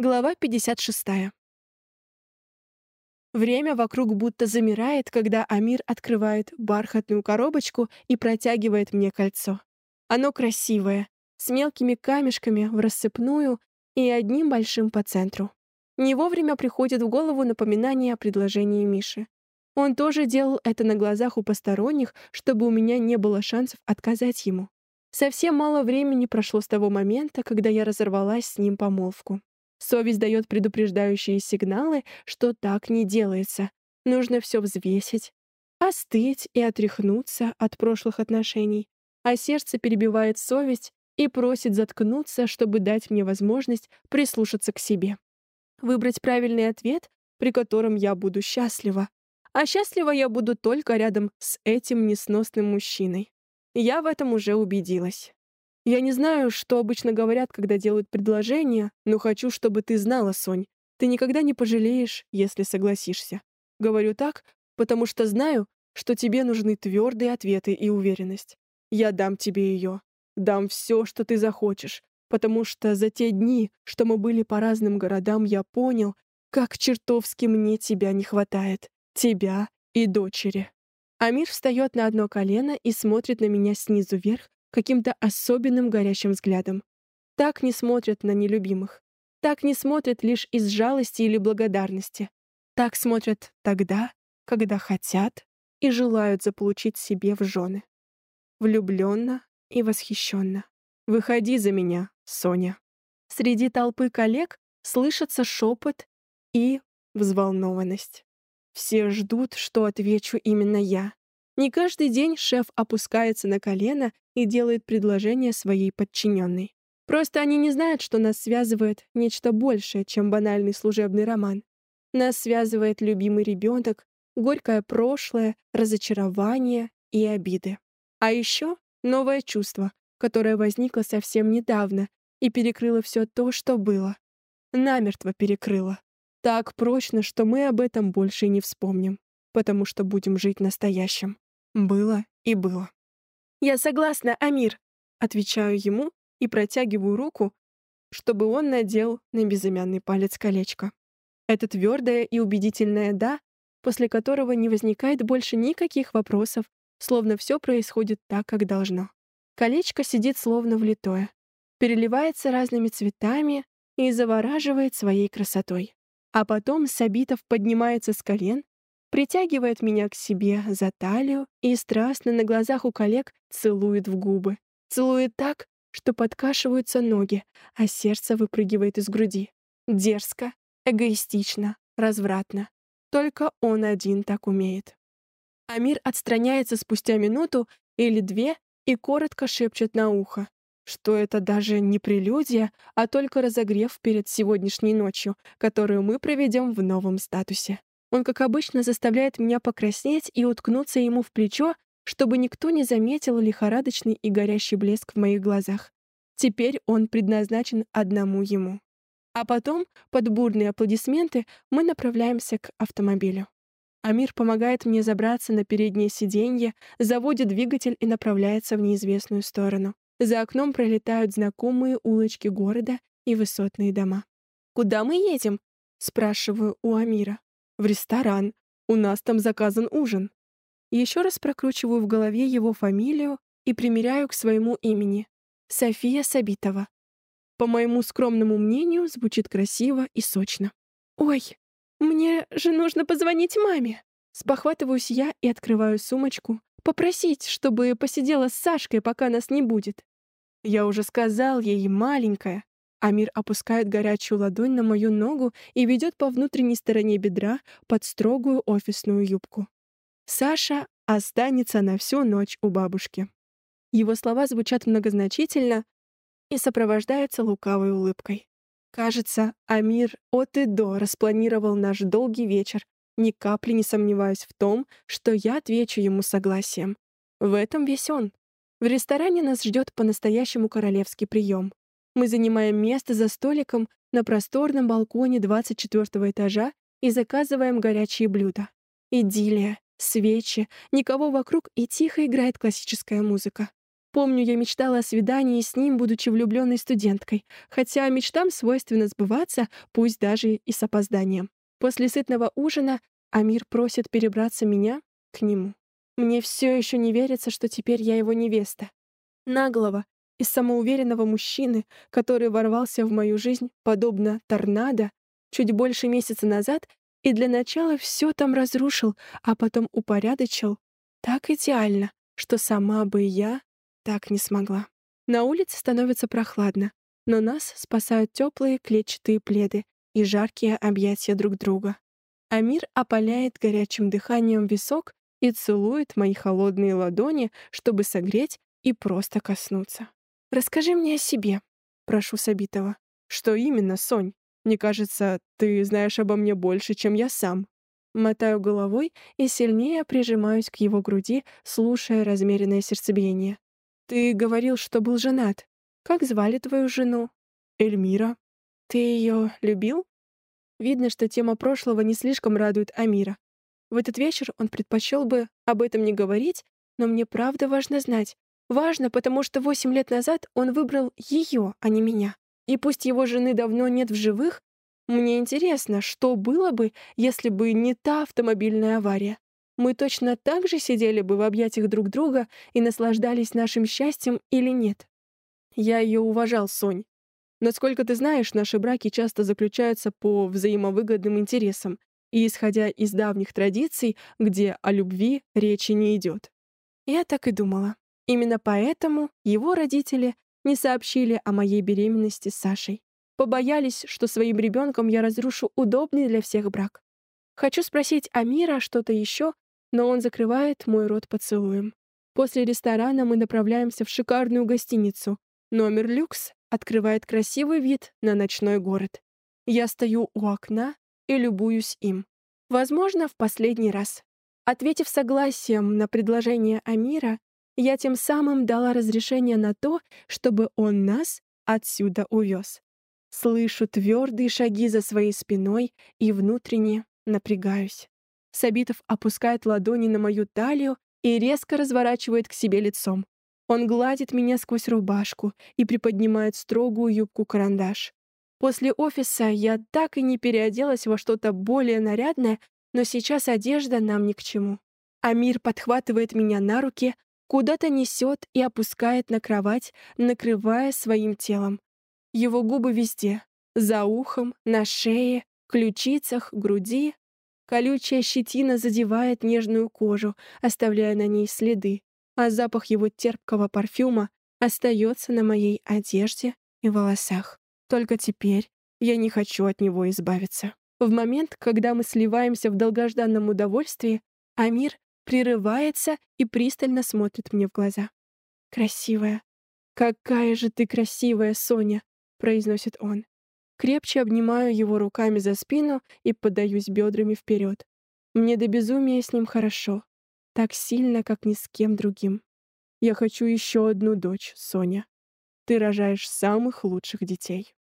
Глава 56. Время вокруг будто замирает, когда Амир открывает бархатную коробочку и протягивает мне кольцо. Оно красивое, с мелкими камешками в рассыпную и одним большим по центру. Не вовремя приходит в голову напоминание о предложении Миши. Он тоже делал это на глазах у посторонних, чтобы у меня не было шансов отказать ему. Совсем мало времени прошло с того момента, когда я разорвалась с ним помолвку. Совесть дает предупреждающие сигналы, что так не делается. Нужно все взвесить, остыть и отряхнуться от прошлых отношений. А сердце перебивает совесть и просит заткнуться, чтобы дать мне возможность прислушаться к себе. Выбрать правильный ответ, при котором я буду счастлива. А счастлива я буду только рядом с этим несносным мужчиной. Я в этом уже убедилась. Я не знаю, что обычно говорят, когда делают предложение, но хочу, чтобы ты знала, Сонь. Ты никогда не пожалеешь, если согласишься. Говорю так, потому что знаю, что тебе нужны твердые ответы и уверенность. Я дам тебе ее. Дам все, что ты захочешь, потому что за те дни, что мы были по разным городам, я понял, как чертовски мне тебя не хватает. Тебя и дочери. Амир встает на одно колено и смотрит на меня снизу вверх, каким-то особенным горящим взглядом. Так не смотрят на нелюбимых. Так не смотрят лишь из жалости или благодарности. Так смотрят тогда, когда хотят и желают заполучить себе в жены. Влюбленно и восхищенно. «Выходи за меня, Соня». Среди толпы коллег слышится шепот и взволнованность. Все ждут, что отвечу именно я. Не каждый день шеф опускается на колено и делает предложение своей подчиненной. Просто они не знают, что нас связывает нечто большее, чем банальный служебный роман. Нас связывает любимый ребенок, горькое прошлое, разочарование и обиды. А еще новое чувство, которое возникло совсем недавно и перекрыло все то, что было. Намертво перекрыло. Так прочно, что мы об этом больше не вспомним, потому что будем жить настоящим. Было и было. «Я согласна, Амир», — отвечаю ему и протягиваю руку, чтобы он надел на безымянный палец колечко. Это твердое и убедительное «да», после которого не возникает больше никаких вопросов, словно все происходит так, как должно. Колечко сидит словно влитое, переливается разными цветами и завораживает своей красотой. А потом Сабитов поднимается с колен притягивает меня к себе за талию и страстно на глазах у коллег целует в губы. Целует так, что подкашиваются ноги, а сердце выпрыгивает из груди. Дерзко, эгоистично, развратно. Только он один так умеет. Амир отстраняется спустя минуту или две и коротко шепчет на ухо, что это даже не прелюдия, а только разогрев перед сегодняшней ночью, которую мы проведем в новом статусе. Он, как обычно, заставляет меня покраснеть и уткнуться ему в плечо, чтобы никто не заметил лихорадочный и горящий блеск в моих глазах. Теперь он предназначен одному ему. А потом, под бурные аплодисменты, мы направляемся к автомобилю. Амир помогает мне забраться на переднее сиденье, заводит двигатель и направляется в неизвестную сторону. За окном пролетают знакомые улочки города и высотные дома. «Куда мы едем?» — спрашиваю у Амира. В ресторан. У нас там заказан ужин. Еще раз прокручиваю в голове его фамилию и примеряю к своему имени. София Сабитова. По моему скромному мнению, звучит красиво и сочно. «Ой, мне же нужно позвонить маме!» Спохватываюсь я и открываю сумочку. Попросить, чтобы посидела с Сашкой, пока нас не будет. Я уже сказал ей, маленькая, Амир опускает горячую ладонь на мою ногу и ведет по внутренней стороне бедра под строгую офисную юбку. Саша останется на всю ночь у бабушки. Его слова звучат многозначительно и сопровождаются лукавой улыбкой. Кажется, Амир от и до распланировал наш долгий вечер, ни капли не сомневаясь в том, что я отвечу ему согласием. В этом весь он. В ресторане нас ждет по-настоящему королевский прием. Мы занимаем место за столиком на просторном балконе 24 этажа и заказываем горячие блюда. Идиллия, свечи, никого вокруг и тихо играет классическая музыка. Помню, я мечтала о свидании с ним, будучи влюбленной студенткой, хотя мечтам свойственно сбываться, пусть даже и с опозданием. После сытного ужина Амир просит перебраться меня к нему. Мне все еще не верится, что теперь я его невеста. Наглого и самоуверенного мужчины, который ворвался в мою жизнь, подобно торнадо, чуть больше месяца назад и для начала все там разрушил, а потом упорядочил так идеально, что сама бы я так не смогла. На улице становится прохладно, но нас спасают теплые клетчатые пледы и жаркие объятия друг друга. Амир опаляет горячим дыханием висок и целует мои холодные ладони, чтобы согреть и просто коснуться. «Расскажи мне о себе», — прошу Сабитова. «Что именно, Сонь? Мне кажется, ты знаешь обо мне больше, чем я сам». Мотаю головой и сильнее прижимаюсь к его груди, слушая размеренное сердцебиение. «Ты говорил, что был женат. Как звали твою жену?» «Эльмира». «Ты ее любил?» Видно, что тема прошлого не слишком радует Амира. В этот вечер он предпочел бы об этом не говорить, но мне правда важно знать. Важно, потому что восемь лет назад он выбрал ее, а не меня. И пусть его жены давно нет в живых, мне интересно, что было бы, если бы не та автомобильная авария мы точно так же сидели бы в объятиях друг друга и наслаждались нашим счастьем или нет? Я ее уважал, Сонь. Насколько ты знаешь, наши браки часто заключаются по взаимовыгодным интересам и исходя из давних традиций, где о любви речи не идет. Я так и думала. Именно поэтому его родители не сообщили о моей беременности с Сашей. Побоялись, что своим ребенком я разрушу удобный для всех брак. Хочу спросить Амира что-то еще, но он закрывает мой рот поцелуем. После ресторана мы направляемся в шикарную гостиницу. Номер люкс открывает красивый вид на ночной город. Я стою у окна и любуюсь им. Возможно, в последний раз. Ответив согласием на предложение Амира, я тем самым дала разрешение на то, чтобы он нас отсюда увез. Слышу твердые шаги за своей спиной и внутренне напрягаюсь. Сабитов опускает ладони на мою талию и резко разворачивает к себе лицом. Он гладит меня сквозь рубашку и приподнимает строгую юбку-карандаш. После офиса я так и не переоделась во что-то более нарядное, но сейчас одежда нам ни к чему. Амир подхватывает меня на руки, куда-то несет и опускает на кровать, накрывая своим телом. Его губы везде — за ухом, на шее, ключицах, груди, Колючая щетина задевает нежную кожу, оставляя на ней следы, а запах его терпкого парфюма остается на моей одежде и волосах. Только теперь я не хочу от него избавиться. В момент, когда мы сливаемся в долгожданном удовольствии, Амир прерывается и пристально смотрит мне в глаза. «Красивая. Какая же ты красивая, Соня!» — произносит он. Крепче обнимаю его руками за спину и подаюсь бедрами вперед. Мне до безумия с ним хорошо. Так сильно, как ни с кем другим. Я хочу еще одну дочь, Соня. Ты рожаешь самых лучших детей.